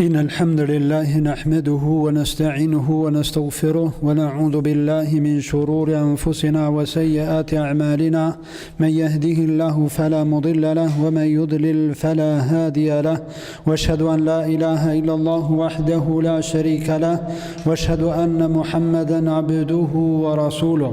إن الحمد لله نحمده ونستعينه ونستغفره ونعوذ بالله من شرور أنفسنا وسيئات أعمالنا من يهده الله فلا مضل له ومن يضلل فلا هادي له واشهد أن لا إله إلا الله وحده لا شريك له واشهد أن محمدا عبده ورسوله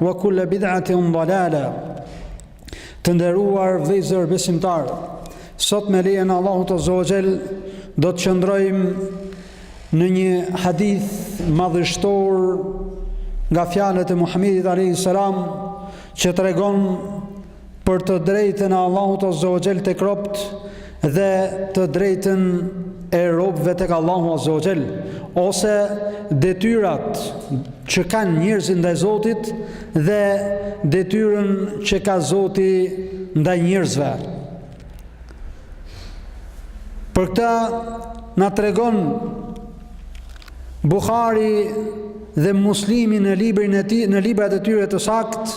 Wa kulla bid'atin dalala Të nderuar vëllezër besimtarë Sot me lejen e Allahut Azza wa Jell Do të qëndrojmë Në një hadith madhështor Nga fjalët e Muhamedit alejhi selam Që tregon për të drejtën e Allahut Azza wa Jell tek robtë dhe të drejtën e robëve tek Allahu Azza wa Jell ose detyrat që kanë njerëzit ndaj Zotit dhe detyrën që ka Zoti ndaj njerëzve. Për këtë na tregon Buhari dhe Muslimi në librin e tij, në librat e tyre të saktë,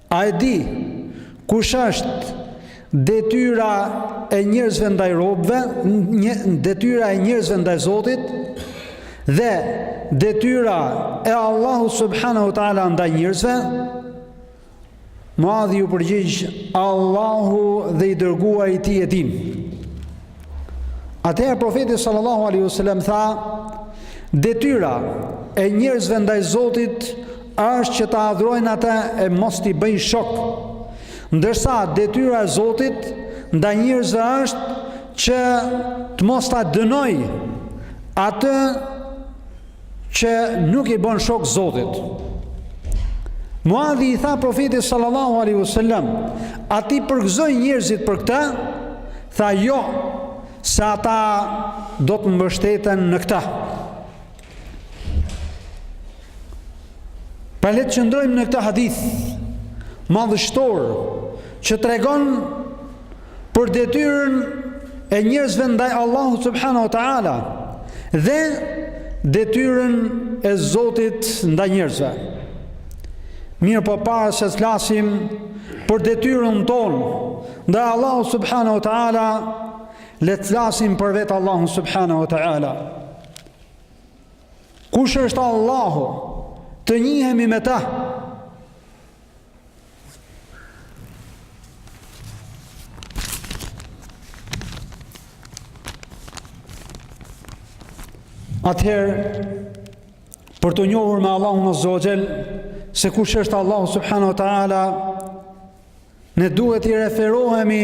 A e di kush është detyra e njerëzve ndaj robëve, një, detyra e njerëzve ndaj Zotit dhe detyra e Allahu subhanahu wa taala ndaj njerëzve? Muadhi iu përgjigj Allahu dhe i dërguari i tij e din. Atëherë profeti sallallahu alaihi wasallam tha, detyra e njerëzve ndaj Zotit është që ta adhurojnë atë e mos t'i bëjnë shok. Ndërsa detyra e Zotit ndaj njerëzve është që të mos ta dënojë atë që nuk i bën shok Zotit. Muadhi i tha profetit sallallahu alaihi wasallam, "A t'i përgëzoj njerëzit për këtë?" Tha, "Jo, se ata do të mbështeten në këtë." Pra le të qëndrojmë në këtë hadith madhështor që tregon për detyrën e njerëzve ndaj Allahut subhanahu wa taala dhe detyrën e Zotit ndaj njerëzve. Mirëpo para se të flasim për detyrën tonë ndaj Allahut subhanahu wa taala, le të flasim për vetë Allahun subhanahu wa taala. Kush është Allahu? Të njihemi me ta. Atëherë, për t'u njohur me Allahun Azza wa Jell, se kush është Allahu subhanahu wa taala, ne duhet t'i referohemi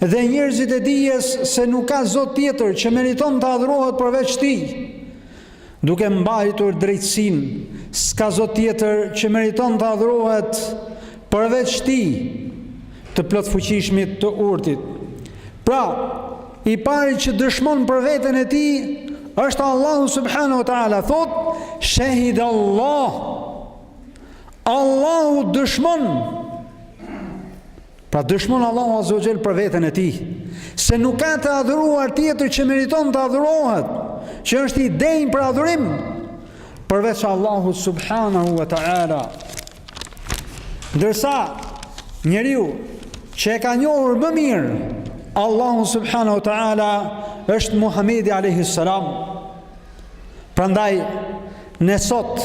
Dhe njerëzit e dijes se nuk ka Zot tjetër që meriton të adhurohet përveç Tij, duke mbajtur drejtësinë, s'ka Zot tjetër që meriton të adhurohet përveç Tij, të Plotfuqishmit, të Urtit. Pra, i pari që dëshmon për veten e tij është Allahu subhanahu wa taala, thotë shahid Allah. Allahu dëshmon Pra dëshmon Allahu Azza wa Jell për veten e tij se nuk ka të adhuruar tjetër që meriton të adhurohet, që është i denjë për adhurim përveç Allahut subhanahu wa taala. Ndërsa njeriu që e ka njohur më mirë Allahun subhanahu wa taala është Muhamedi alayhi salam. Prandaj ne sot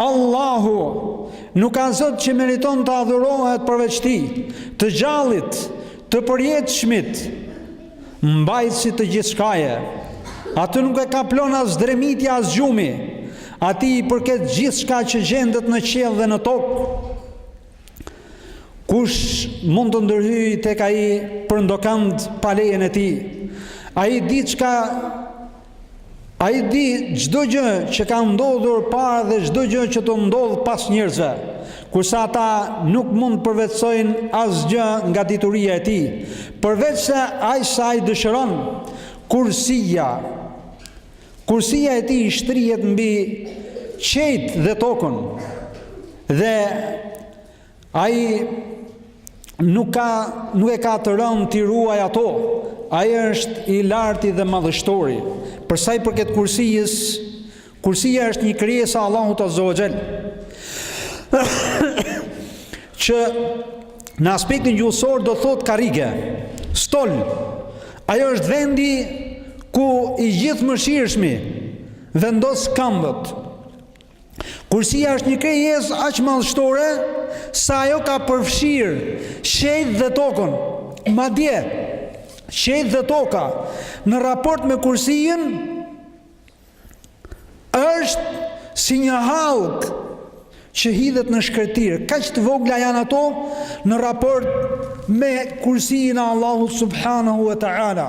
Allahu, nuk ka zot që meriton të adhurohet përveç Tij, të gjallit, të përjetshmit, mbajtësit të gjithçkaje. Atë nuk e kaplon as dremitja as gjumi, atij i përket gjithçka që gjendet në qiell dhe në tokë. Kush mund të ndërhyjë tek ai për ndokënd pa lejen e tij, ai di çka Ai di çdo gjë që ka ndodhur para dhe çdo gjë që do të ndodhë pas njerëzve, kurse ata nuk mund të përvetësojnë asgjë nga dituria e tij, përveçse aq sa ai dëshiron. Kursia Kursia e tij shtrihet mbi qiejt dhe tokën. Dhe Ai nuk ka nuk e ka të rëndë t'i ruajë ato. Ai është i larti dhe madhështori. Për sa i përket kursisë, kursia është një krijesë e Allahut Azza wa Jall. Që në aspektin gjuhësor do të thotë karrige, stol. Ajo është vendi ku i Gjithëmëshirshmi vendos këmbët. Kursia është një krijesë aq madhështore sa ajo ka përfshirë qiejt dhe tokën. Madje, qiejt dhe toka në raport me kursinë është si një hallkë që hidhet në shkretëtirë. Kaq të vogla janë ato në raport me kursinë e Allahut subhanahu wa ta'ala.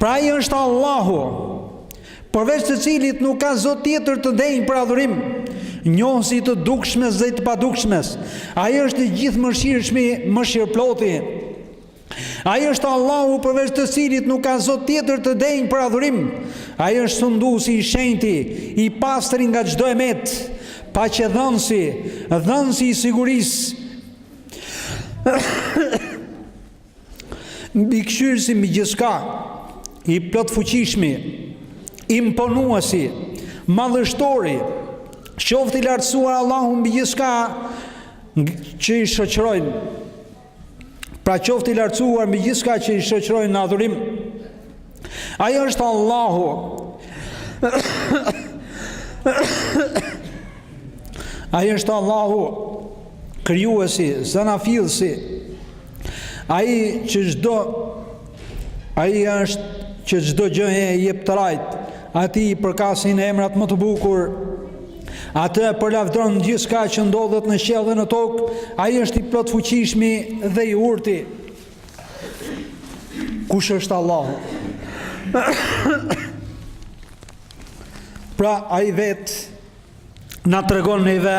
Pra ai është Allahu, përveç të cilit nuk ka zot tjetër të denjë për adhurim, njohësi i të dukshmes dhe i të padukshmes. Ai është i gjithëmëshirshmi, mëshirëploti. Ai është Allahu përveç të cilit nuk ka zot tjetër të denjë për adhurim. Ai është sunduesi i shenjti, i pastri nga çdo e metë, paqedhënësi, dhënësi i sigurisë. Mbikëqyrësi mbi gjithçka, i plotfuqishmi, imponuesi, madhështori, qoftë i lartësuar Allahu mbi gjithçka që i shoqërojnë. Pra qoftë i lartësuar mbi gjithçka që i shoqërojnë në adhurim. Ai është Allahu. Ai është Allahu krijuesi, zanafillësi, Ai që çdo ai është që çdo gjëje i jep trajtë, atij i përkasin emrat më të bukur. Atë e përlavdron gjithçka që ndodhet në qiell dhe në tokë, ai është i plotfuqishmi dhe i urti. Kush është Allahu? pra ai vetë na tregon neve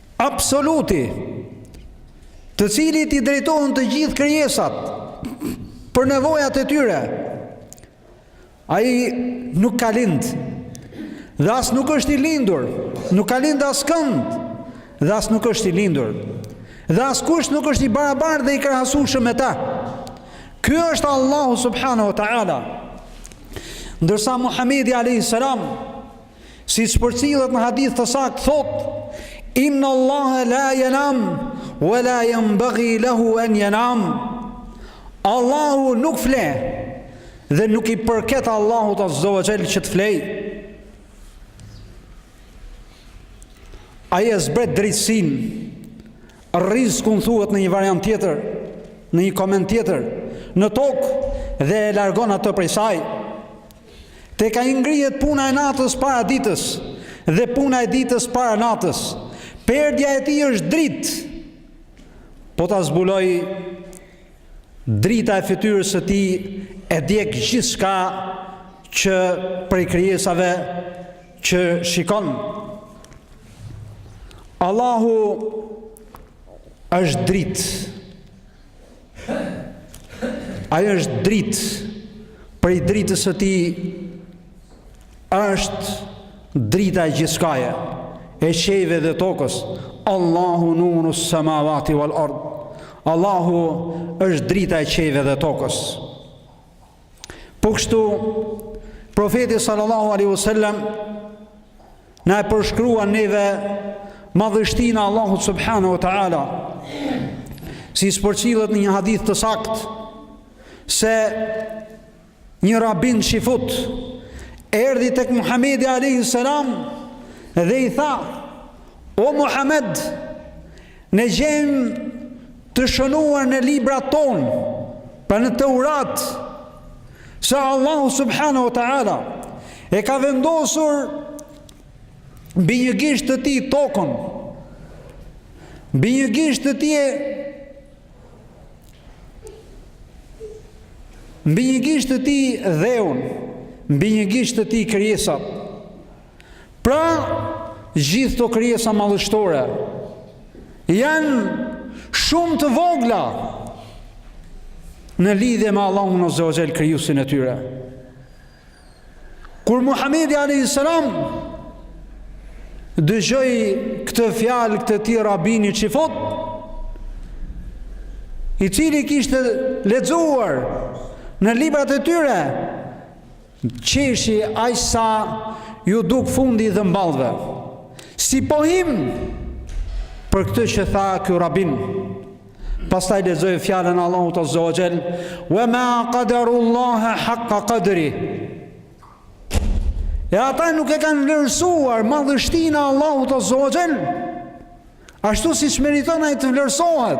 Absoluti, të cilit i drejtohen të gjithë krijesat për nevojat e tyre. Ai nuk ka lind. Dhe as nuk është i lindur, nuk ka lind as kënd, dhe as nuk është i lindur. Dhe askush nuk është i barabartë dhe i krahasueshëm me të. Ky është Allahu subhanahu wa taala. Ndërsa Muhamedi alayhi salam Siç përcillet në hadith të saktë thotë: Inna Allah la yanam wa la yanbaghi lahu an yanam. Allahu nuk fle dhe nuk i përket Allahut azza wa jall që të flejë. Ai e zbret drejtësinë rizkun thuhet në një variant tjetër Në një koment tjetër Në tokë dhe e largon atë prej saj Tek ai ngrihet puna e natës para ditës dhe puna e ditës para natës. Perdja e tij është dritë. Po ta zbulojë drita e fytyrës së tij e djeg gjithçka që prej krijesave që shikon. Allahu është dritë. Ai është dritë, prej dritës së tij është drita e gjithçkaje, e qiejve dhe tokës, Allahu nurus samawati wal ard, Allahu është drita e qiejve dhe tokës. Po kështu, profeti sallallahu alaihi wasallam Na e përshkruan neve madhështinë e Allahut subhanahu wa taala. Siç përcillet në një hadith të saktë se një rabin çifut erdhi tek Muhamedi alayhi salam dhe i tha: "O Muhammed, Ne gjejmë të shënuar në librat tonë, pra në Teurat, se Allahu subhanahu wa taala e ka vendosur mbi një gisht të tij tokën, mbi një gisht të tij mbi një gisht të tij dheun, mbi një gisht të tij krijesat. Pra, gjithë këto krijesa madhështore janë shumë të vogla në lidhje me Allahun Azza wa Jall krijuesin e tyre. Kur Muhamedi alayhis salam dëgjoi këtë fjalë të këtij rabini çifut i cili kishte lexuar në librat e tyre Qeshi aq sa iu duk fundi i dhëmballëve. Si pohim për këtë që tha ky rabin. Pastaj lexoi fjalën e Allahut Azza wa Jall, "Wa ma qadarullaha haqqa qadri." E ata nuk e kanë vlerësuar madhështinë e Allahut Azza wa Jall. Ashtu siç meriton ai të vlerësohet.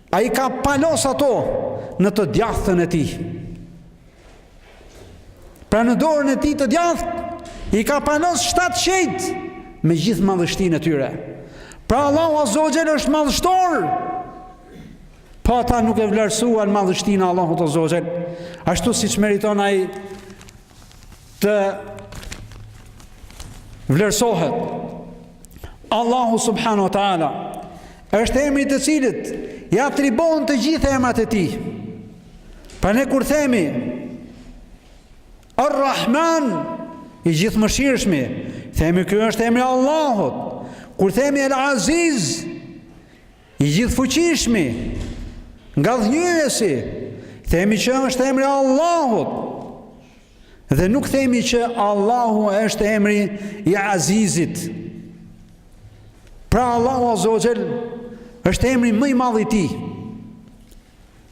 Ai ka palos ato në të djathtën e tij. Pra në dorën e tij të djathë, i ka palos shtatë qiejt me gjithë madhështinë e tyre. Pra Allahu Azza wa Jall është madhështor, po ata nuk e vlerësuan madhështinë e Allahut Azza wa Jall, ashtu siç meriton ai të vlerësohet. Allahu subhanahu wa ta'ala është emri të cilit ia atribuon të gjithë emrat e tij. Pra ne kur themi Ar-Rahman i gjithëmëshirshmi, themi ky është emri i Allahut. Kur themi El-Aziz, I Gjithëfuqishmi, Ngadhënjyesi, themi që është emri i Allahut, dhe nuk themi që Allahu është emri i Azizit. Pra Allahu azze ue xhel është emri më i madh i tij.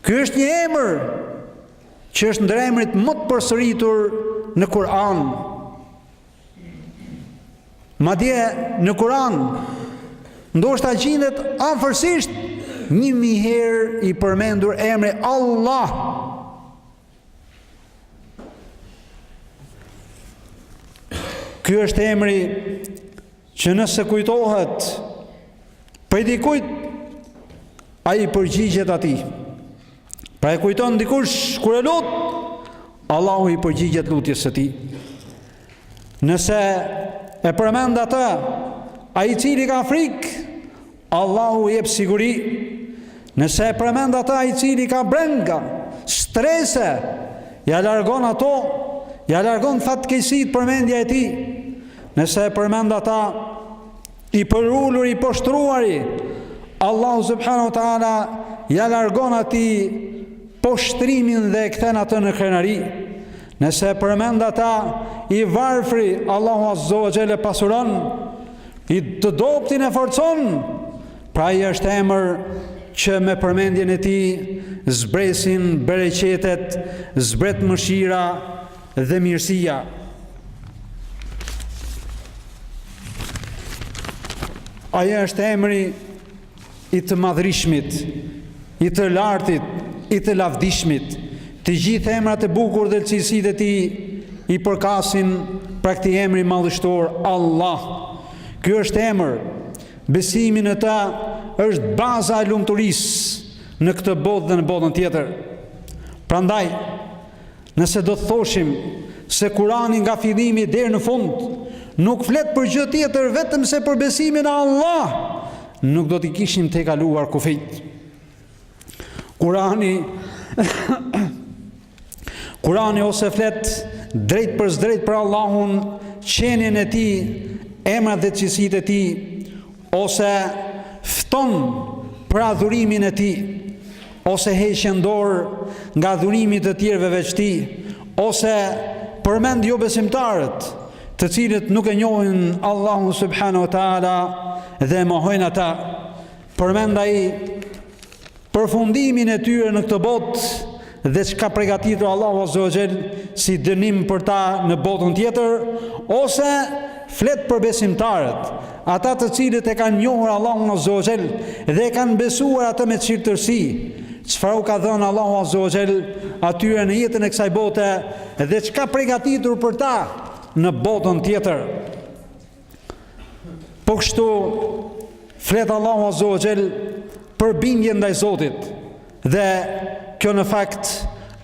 Ky është një emër që është ndër emrat më të përsëritur në Kur'an. Madje në Kur'an ndoshta gjendet afërsisht 1000 herë i përmendur emri Allah. Ky është emri Që nëse kujtohet prej dikujt ai i përgjigjet atij. Pra e kujton dikush kur e lut, Allahu i përgjigjet lutjes së tij. Nëse e përmend atë, ai i cili ka frikë, Allahu i jep siguri nëse e përmend atë ai i cili ka brenga, strese, ja largon ato, ja largon fatkeqësitë përmendja e tij. Nëse e përmend atë i përuluri i poshtruari, Allahu subhanahu wa taala ja largon atij poshtrimin dhe e kthen atë në krenari. Nëse e përmend atë i varfri, Allahu azza wa jalla e pasuron. I të dobtin e forcon, pra ai është emër që me përmendjen e tij zbresin bereqetet, zbret mëshira dhe mirësia. Ai është emri I të madhrishmit, i të lartit, i të lavdishmit, të gjithë emrat e bukur dhe cilësitë e tij i përkasin pra këtij emri madhështor Allah. Ky është emër, besimi në ta është baza e lumturisë në këtë botë dhe në botën tjetër. Prandaj, Nëse do të thoshim se Kurani nga fillimi deri në fund nuk flet për gjë tjetër vetëm se për besimin në Allah, nuk do t'i kishim tejkaluar kufijtë. Kurani Kurani ose flet drejtpërdrejt për Allahun, qenien e tij, emrat dhe cilësitë e tij, ose fton për adhurimin e tij, ose heqen dorë nga adhurimi i të tjerëve veç tij, ose përmend jobesimtarët, të cilët nuk e njohin Allahun subhanahu wa taala dhe e mohojnë ata. Përmend ai përfundimin e tyre në këtë botë dhe çka pregatitur Allahu Azza wa Jell si dënim për ta në botën tjetër, ose flet për besimtarët, ata të cilët e kanë njohur Allahun Azza wa Jell dhe e kanë besuar atë me çiltërsi, çfarë u ka dhënë Allahu Azza wa Jell atyre në jetën e kësaj bote dhe çka pregatitur për ta në botën tjetër. Po kështu flet Allahu Azza wa Jell për bindje ndaj Zotit dhe kjo në fakt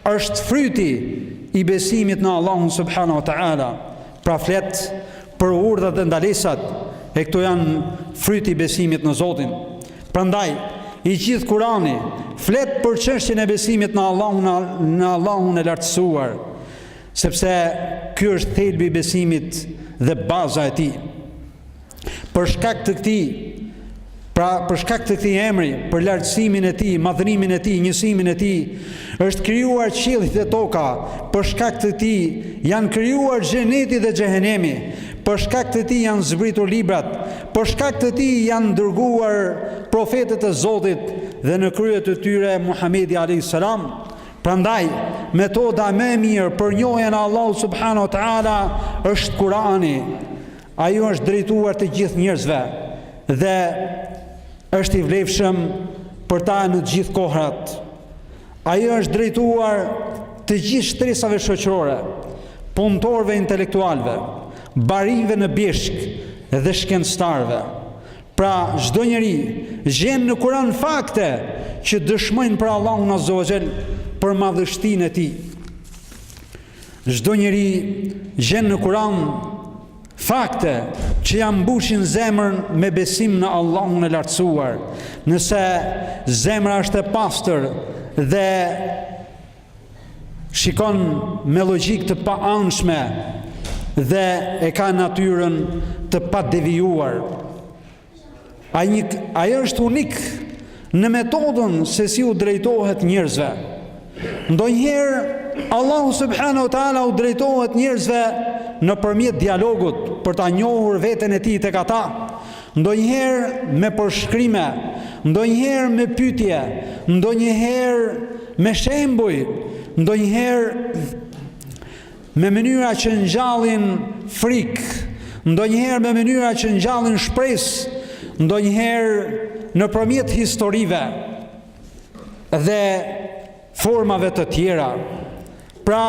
është fryti i besimit në Allahun subhanahu wa taala. Pra flet për urdhrat dhe ndalesat e këto janë fryti i besimit në Zotin. Prandaj i gjithë Kurani flet për çështjen e besimit në Allahun në Allahun e lartësuar. Sepse ky është thelbi i besimit dhe baza e tij. Për shkak të këtij, pra për shkak të këtij emri, për lartësimin e tij, madhërimin e tij, njësimin e tij, është krijuar qielli dhe toka, për shkak të tij janë krijuar xheneti dhe xhehenemi, për shkak të tij janë zbritur librat, për shkak të tij janë dërguar profetët e Zotit dhe në krye të tyre Muhamedi alayhis salam Prandaj, metoda më e mirë për njohjen e Allahut subhanahu wa taala është Kurani. Ai u është drejtuar të gjithë njerëzve dhe është i vlefshëm për ta në të gjithë kohrat. Ai u është drejtuar të gjithë shtresave shoqërore, punëtorëve, intelektualëve, barinjve në bjeshkë dhe shkencëtarëve. Pra çdo njeri gjen në Kur'an fakte që dëshmojnë për Allahun Azza wa Jall, për madhështinë e Tij. Çdo njeri gjen në Kur'an fakte që ia mbushin zemrën me besim në Allahun e Lartësuar. Nëse zemra është e pastër dhe shikon me logjikë të paanshme dhe e ka natyrën të padevijuar. Ai një ai është unik në metodën se si u drejtohet njerëzve. Ndonjëherë Allahu subhanahu wa taala u drejtohet njerëzve nëpërmjet dialogut për ta njohur veten e tij tek ata, Ndonjëherë me përshkrime, ndonjëherë me pyetje, ndonjëherë me shembuj, ndonjëherë me mënyra që ngjallin frikë, ndonjëherë me mënyra që ngjallin shpresë, ndonjëherë nëpërmjet historive dhe formave të tjera. Pra,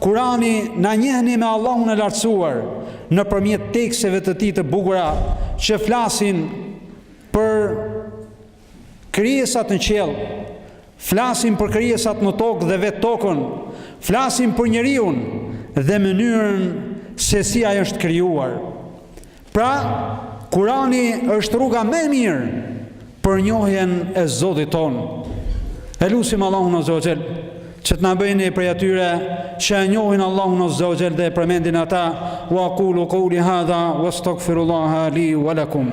Kurani na njeh me Allahun e Lartësuar nëpërmjet teksteve të tij të bukura që flasin për krijesat në qiell, flasin për krijesat në tokë dhe vetë tokën, flasin për njeriun dhe mënyrën se si ai është krijuar. Pra, Kurani është rruga më e mirë për njohjen e Zotit tonë. E lusim Allahun Azza wa Jall që të na bëjë prej atyre që e njohin Allahun Azza wa Jall dhe e përmendin atë wa aqulu qawli hadha wastaghfirullaha li wa lakum.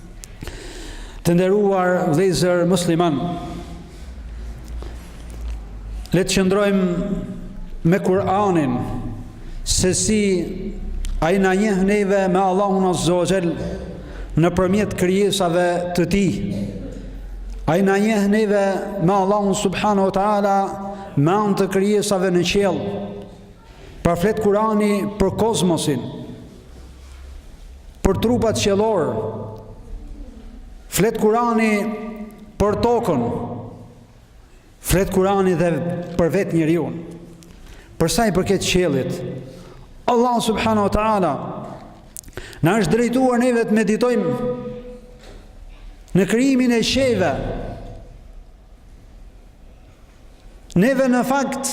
Të nderuar vëllezër muslimanë, le të qëndrojmë me Kur'anin se si ai na njeh neve me Allahun Azza wa Jall nëpërmjet krijesave të tij. Ai na njeh neve me Allahun Subhanahu wa Taala me anë të krijesave në qiell. Pra flet Kur'ani për kozmosin, për trupat qiellorë, flet kurani për tokën, flet kurani dhe për vetë njeriun. Për sa i përket qiellit, Allahu subhanahu wa ta'ala na është drejtuar neve të meditojmë në krijimin e qiejve, neve në fakt,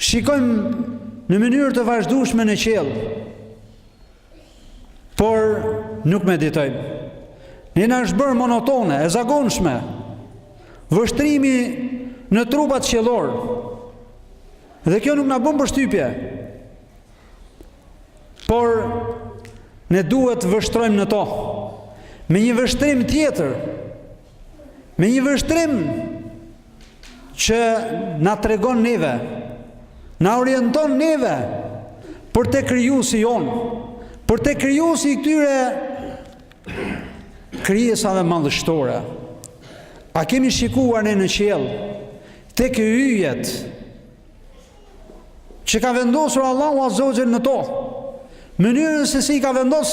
Shikojmë në mënyrë të vazhdueshme në qiell. Por nuk meditojmë. Ne na është bërë monotone, e zakonshme. Vështrimi në trupat qiellorë. Dhe kjo nuk na bën përshtypje. Por ne duhet t'vështrojmë në to. Me një vështrim tjetër, Me një vështrim që na tregon neve, na orienton neve për te krijuesi jonë, për te krijuesi i këtyre krijesave madhështore. A kemi shikuar ne në qiell, tek yjet, që ka vendosur Allahu Azza wa Jall në to, mënyrën se si i ka vendos,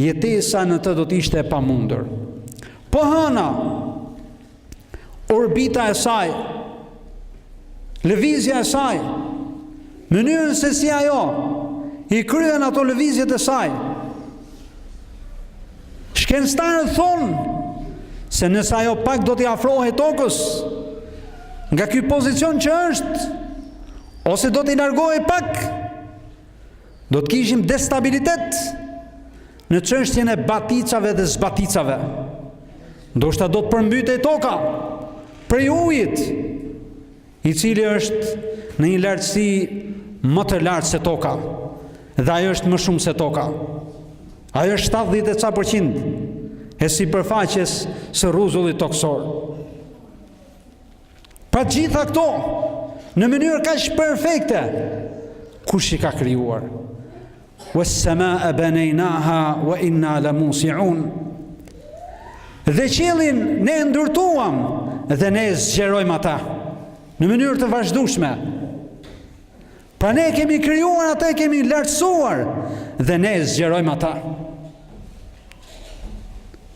Jetesa në të do të ishte e pamundur. Po hëna, orbita e saj, lëvizja e saj, mënyrën se si ajo i kryen ato lëvizjet e saj. Shkencëtarët thonë se nëse ajo pak do t'i afrohej tokës nga ky pozicion që është ose do t'i largohej pak Do të kishim destabilitet në çështjen e baticave dhe zbaticave. Ndoshta do të përmbytej toka prej ujit, i cili është në një lartësi më të lartë se toka, dhe ajo është më shumë se toka. Ajo është 70 e ca përqind e sipërfaqes së rruzullit tokësor. Pa gjitha këto në mënyrë kaq perfekte kush i ka krijuar? Was samaa banaynaha wa inna la musiun. Dhe qiellin ne e ndërtuam dhe ne e zgjerojmë ata në mënyrë të vazhdueshme. Pra ne e kemi krijuar ata e kemi lartësuar dhe ne e zgjerojmë ata.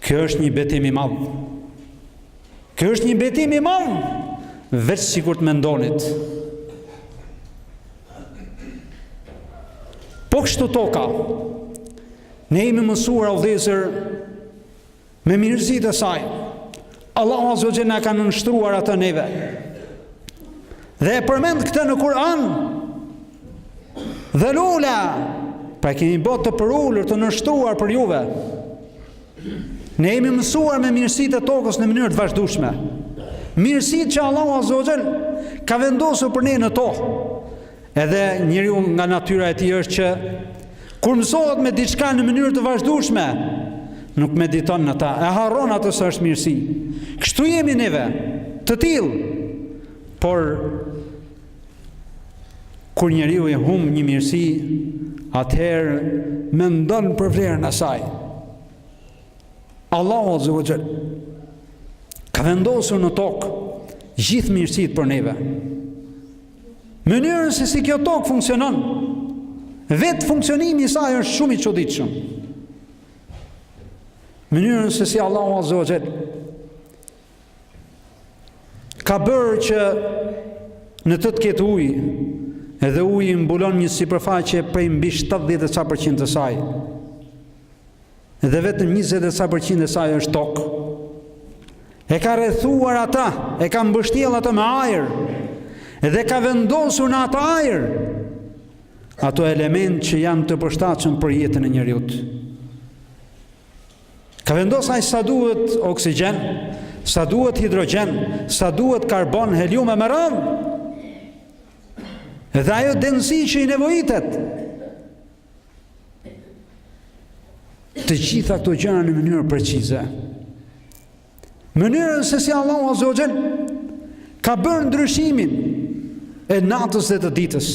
Kjo është një betim i madh. Kjo është një betim i madh, veç sikur të mendonit. Po kështu toka. Ne jemi mësuar o vllezër me mirësitë e saj. Allahu Azza Jalla na ka nënshtruar atë neve. Dhe e përmend këtë në Kur'an. Dhelula, pra kemi bo të përulur, të nënshtruar për juve. Ne jemi mësuar me mirësitë e tokës në mënyrë të vazhdushme. Mirësitë që Allahu Azza Jalla ka vendosur për ne në tokë. Edhe njeriu nga natyra e tij është që kur mësohet me diçka në mënyrë të vazhdueshme, nuk mediton në ta, e harron atë se është mirësi. Kështu jemi neve, të tillë. Por, kur njeriu e humb një mirësi, atëherë mendon për vlerën e saj. Allahu Azza wa Jall ka vendosur në tokë gjithë mirësitë për neve. Mënyrën se si kjo tokë funksionon, vetë funksionimi i saj është shumë i çuditshëm. Mënyrën se si Allahu Azza wa Jall ka bërë që në të të ketë ujë, edhe uji mbulon një sipërfaqe prej mbi 70 e ca përqind të saj. dhe vetëm njëzet e ca për qind e saj është tokë, e ka rrethuar ata, e ka mbështjellë ata me ajër, dhe ka vendosur në ata ajër, ato element që janë të përshtatshëm për jetën e njeriut. Ka vendos aq sa duhet oksigjen, sa duhet hidrogjen, sa duhet karbon, helium e me radhë, dhe ajo dendësi që i nevojitet, Të gjitha këto gjëra në mënyrë precize. Mënyrën se si Allahu Azza wa Jall ka bërë ndryshimin e natës dhe të ditës,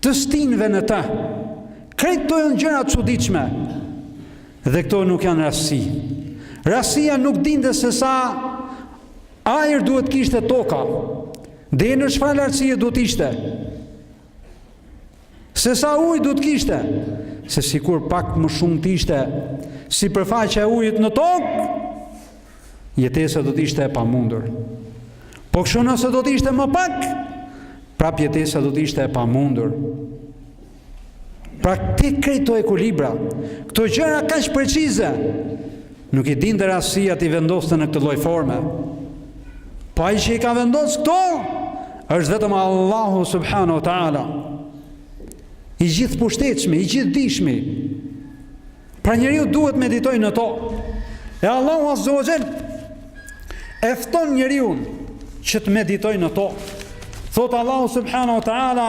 të stinëve në ta. Krejt këto janë gjëra të çuditshme, dhe këto nuk janë rastësi. Rastësia nuk dinte se sa ajër duhet të kishte toka, dhe në çfarë lartësie duhet të ishte. Se sa ujë duhet të kishte, se sikur pak më shumë të ishte sipërfaqja e ujit në tokë, jetesa do të ishte e pamundur. Po kështu nëse do të ishte më pak, prap jetesa do të ishte e pamundur. Pra krejt këto ekuilibra, këto gjëra kaq precize, Nuk i dinte rastësia t'i vendoste në këtë lloj forme. Po ai që i ka vendosur këto është vetëm Allahu subhanahu wa taala. I gjithëpushtetshmi, i gjithëdijshmi. Pra njeriu duhet të meditojë në to. E Allahu azza wa jall e fton njeriun që të meditojë në to. Thotë Allahu subhanahu wa taala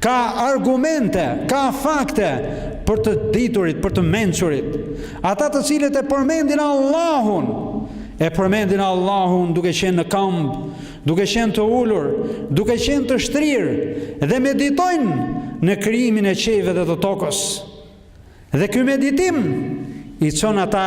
Ka argumente, ka fakte për të diturit, për të mençurit. Ata të cilët e përmendin Allahun, e përmendin Allahun duke qenë në këmbë, duke qenë të ulur, duke qenë të shtrirë dhe meditojnë në krijimin e qiejve dhe të tokës. Dhe ky meditim i çon ata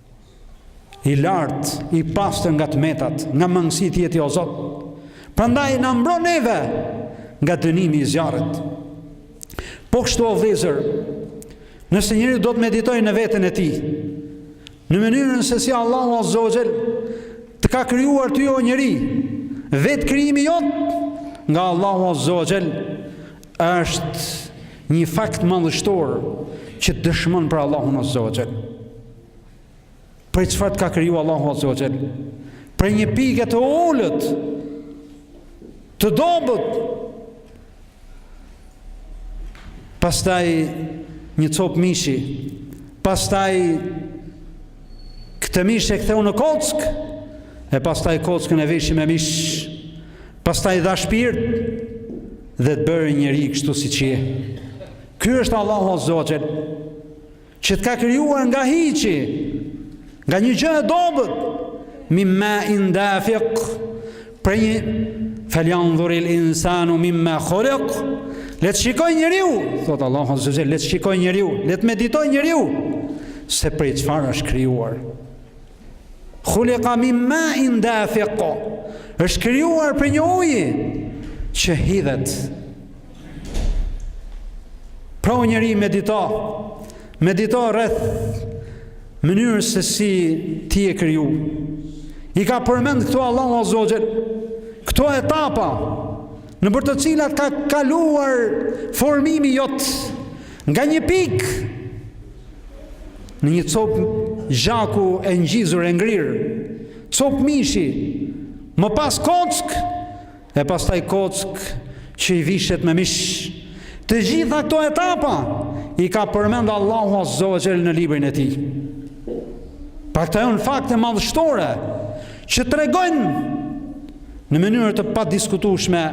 I lartë, i pastër nga të metat, nga mangësitë je ti o Zot. Prandaj na mbro neve nga dënimi i zjarrit. Po kështu o vëllezër, nëse njeriu do të meditojë në veten e tij, në mënyrën se si Allahu Azza wa Jell të ka krijuar ty o njeri, vetë krijimi jot nga Allahu Azza wa Jell Është një fakt madhështor që dëshmon për Allahun Azza wa Jall. Prej çfarë të ka kriju Allahu Azza wa Jall? Prej një pike të ulët, të dobët. Pastaj një copë mishi, pastaj këtë mish e ktheu në kockë, e pastaj kockën e veshi me mish. Pastaj të dha shpirt, dhe të bëri njeri kështu siç je. Ky është Allahu Azza wa Jall, që të ka krijuar nga hiçi, nga një gjë e dobët, min main dafik, prej një feljandhuril insanu mimma khulik, le të shikojë njeriu, thotë Allahu Azza wa Jall, le të shikojë njeriu, le të meditojë njeriu, se prej çfarë është krijuar. Khuliqa min ma'in dafiq. Është krijuar prej një uji që hidhet. Pra o njeri medito, medito rreth mënyrës se si ti e kriju. I ka përmend këto Allahu Azza wa Jall këto etapa nëpër të cilat ka kaluar formimi jot nga një pikë Në një copë gjaku e ngjizur e ngrirë, copë mishi, më pas kock, e pastaj kock që i vishet me mish. Të gjitha këto etapa i ka përmend Allahu Azza wa Jell në librin e tij. Pra këto janë fakte madhështore që tregojnë në mënyrë të padiskutueshme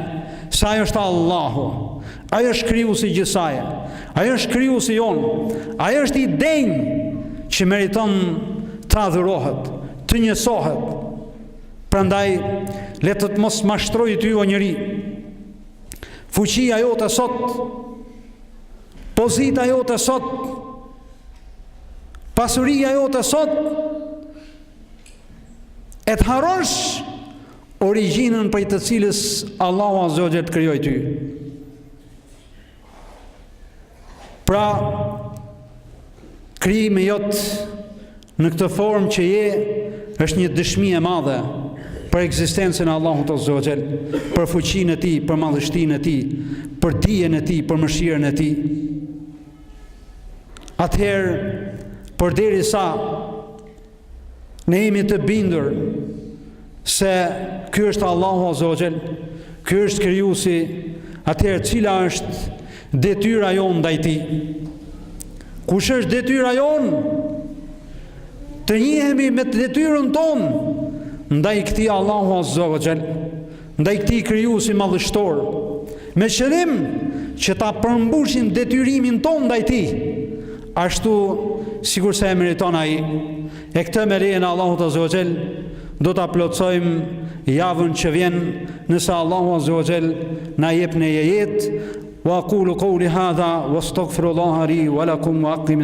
se ai është Allahu. Ai është krijuesi i gjithësisë. Ai është krijuesi jonë. Ai është i denjë që meriton të adhurohet, të njësohet. Prandaj le të të mos mashtrojë ty o njeri. Fuqia jote sot, pozita jote sot, pasuria jote sot, e të harosh origjinën prej të cilës Allahu Azza wa Jall të krijoi ty. Pra krijimi jot në këtë formë që je është një dëshmi e madhe për ekzistencën e Allahut Azza wa Jall për fuqinë e tij, për madhështinë e tij, për dijen e tij, për mëshirën e tij. Atëherë, përderisa Ne jemi të bindur se ky është Allahu Azza wa Jall, ky është krijuesi, atëherë cila është detyra jonë ndaj tij? Kush është detyra jonë? Të njihemi me të detyrën tonë ndaj këtij Allahu Azza wa Jall, ndaj këtij krijuesi madhështor, me qëllim që ta përmbushim detyrimin tonë ndaj tij, ashtu sikurse e meriton ai. E këtë me lejen e Allahut Azza wa Jell do ta plotësojmë javën që vjen, nëse Allahu Azza wa Jell na jep ne jetë. Wa aqulu qawli hadha wastaghfirullaha li wa lakum wa aqim